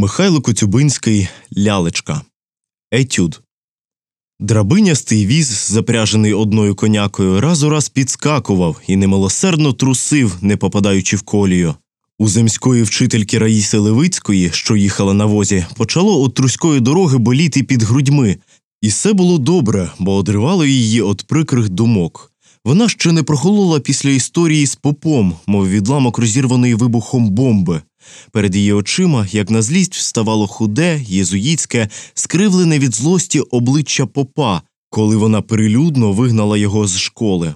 Михайло Коцюбинський Лялечка. Етюд. Драбинястий віз, запряжений одною конякою, раз у раз підскакував і немилосердно трусив, не попадаючи в колію. У земської вчительки Раїси Левицької, що їхала на возі, почало от труської дороги боліти під грудьми, і все було добре, бо одривало її від прикрих думок. Вона ще не прохолола після історії з попом, мов відламок розірваної вибухом бомби. Перед її очима, як на злість, вставало худе, єзуїцьке, скривлене від злості обличчя попа, коли вона прилюдно вигнала його з школи.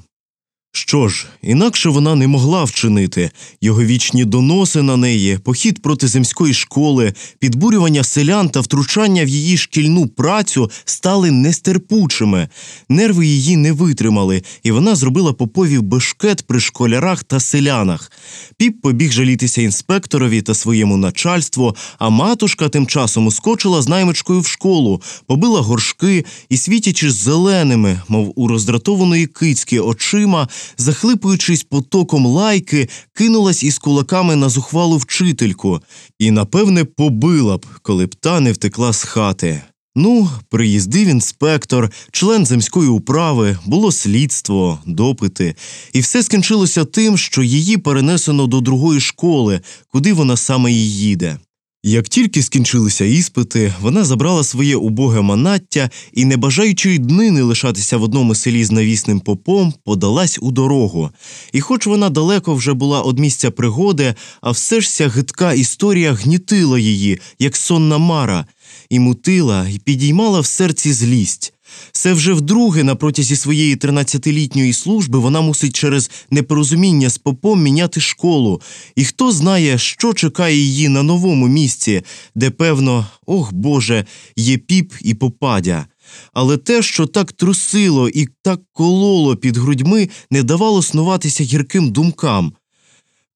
Що ж, інакше вона не могла вчинити його вічні доноси на неї, похід проти земської школи, підбурювання селян та втручання в її шкільну працю стали нестерпучими. Нерви її не витримали, і вона зробила поповів бешкет при школярах та селянах. Піп побіг жалітися інспекторові та своєму начальству, а матушка тим часом ускочила з наймичкою в школу, побила горшки і, світячи зеленими, мов у роздратованої кицьки очима, захлипуючись потоком лайки, кинулась із кулаками на зухвалу вчительку і, напевне, побила б, коли б та не втекла з хати. Ну, приїздив інспектор, член земської управи, було слідство, допити, і все скінчилося тим, що її перенесено до другої школи, куди вона саме й їде. Як тільки скінчилися іспити, вона забрала своє убоге манаття і, не бажаючи й днини лишатися в одному селі з навісним попом, подалась у дорогу. І, хоч вона далеко вже була од місця пригоди, а все ж ця гидка історія гнітила її, як сонна мара, і мутила, і підіймала в серці злість. Це вже вдруге на протязі своєї 13-літньої служби вона мусить через непорозуміння з попом міняти школу, і хто знає, що чекає її на новому місці, де, певно, ох Боже, є піп і попадя. Але те, що так трусило і так кололо під грудьми, не давало снуватися гірким думкам.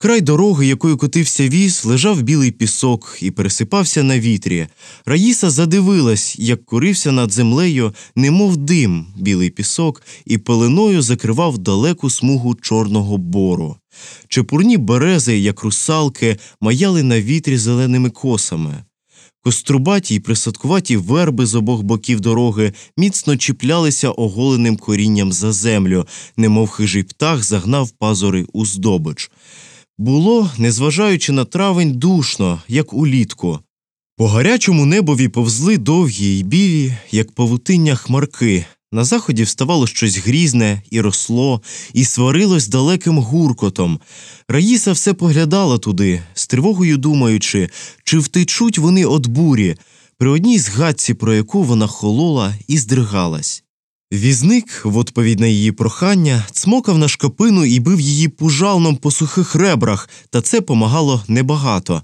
Край дороги, якою котився віз, лежав білий пісок і пересипався на вітрі. Раїса задивилась, як курився над землею, немов дим, білий пісок, і пеленою закривав далеку смугу чорного бору. Чепурні берези, як русалки, маяли на вітрі зеленими косами. Кострубаті й присадкуваті верби з обох боків дороги міцно чіплялися оголеним корінням за землю, немов хижий птах загнав пазури у здобич. Було, незважаючи на травень, душно, як улітку. По гарячому небові повзли довгі й білі, як павутиння хмарки. На заході вставало щось грізне і росло, і сварилось далеким гуркотом. Раїса все поглядала туди, з тривогою думаючи, чи втечуть вони от бурі, при одній згадці, про яку вона холола і здригалась. Візник, в відповідь на її прохання, цмокав на шкапину і бив її пужалном по сухих ребрах, та це помагало небагато.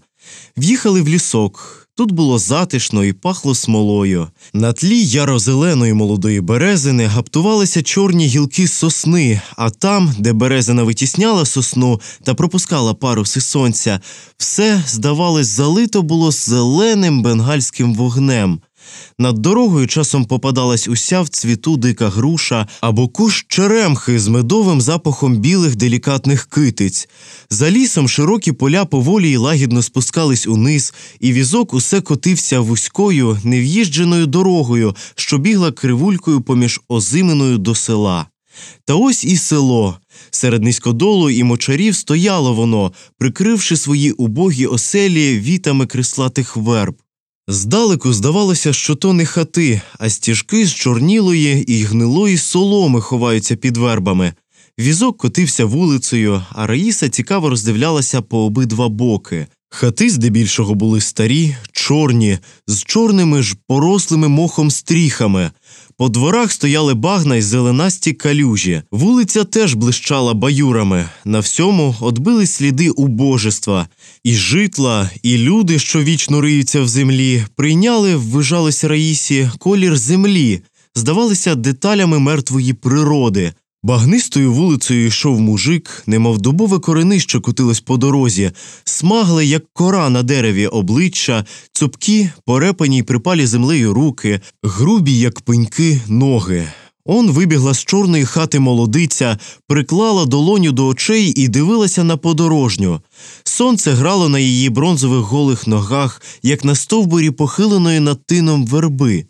В'їхали в лісок. Тут було затишно і пахло смолою. На тлі яро-зеленої молодої березини гаптувалися чорні гілки сосни, а там, де березина витісняла сосну та пропускала паруси сонця, все, здавалось, залито було зеленим бенгальським вогнем. Над дорогою часом попадалась уся в цвіту дика груша або кущ черемхи з медовим запахом білих делікатних китиць. За лісом широкі поля поволі й лагідно спускались униз, і візок усе котився вузькою, нев'їждженою дорогою, що бігла кривулькою поміж озиминою до села. Та ось і село. Серед низькодолу і мочарів стояло воно, прикривши свої убогі оселі вітами крислатих верб. Здалеку здавалося, що то не хати, а стіжки з чорнілої і гнилої соломи ховаються під вербами. Візок котився вулицею, а Раїса цікаво роздивлялася по обидва боки. Хати здебільшого були старі, чорні, з чорними ж порослими мохом стріхами. По дворах стояли багна й зеленасті калюжі. Вулиця теж блищала баюрами. На всьому отбили сліди убожества. І житла, і люди, що вічно риються в землі, прийняли, ввижалось Раїсі, колір землі, здавалися деталями мертвої природи. Багнистою вулицею йшов мужик, немов дубове коренище котилось по дорозі, смагле, як кора на дереві обличчя, цупкі, порепані й припалі землею руки, грубі, як пеньки, ноги. Он вибігла з чорної хати молодиця, приклала долоню до очей і дивилася на подорожню. Сонце грало на її бронзових голих ногах, як на стовбурі похиленої над тином верби.